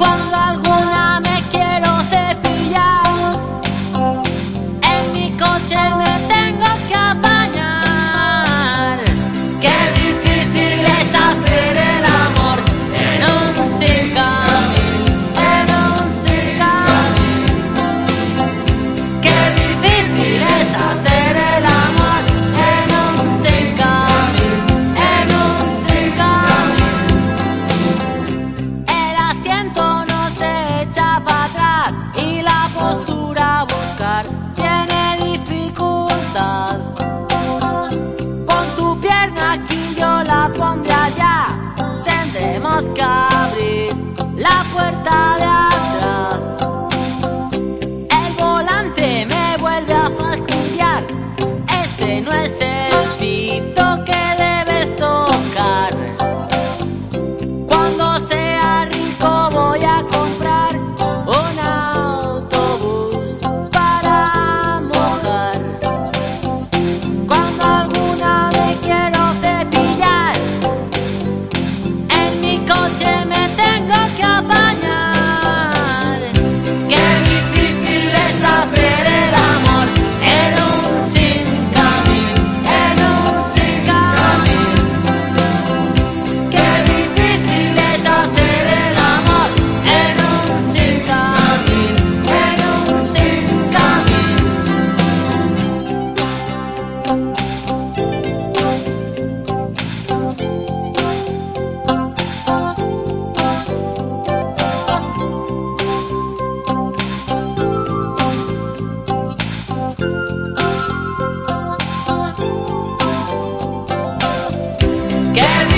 cuando alguna me quiero cepillar en mi coche. de atrás. El volante me vuelve a fastidiar. Ese no es el Get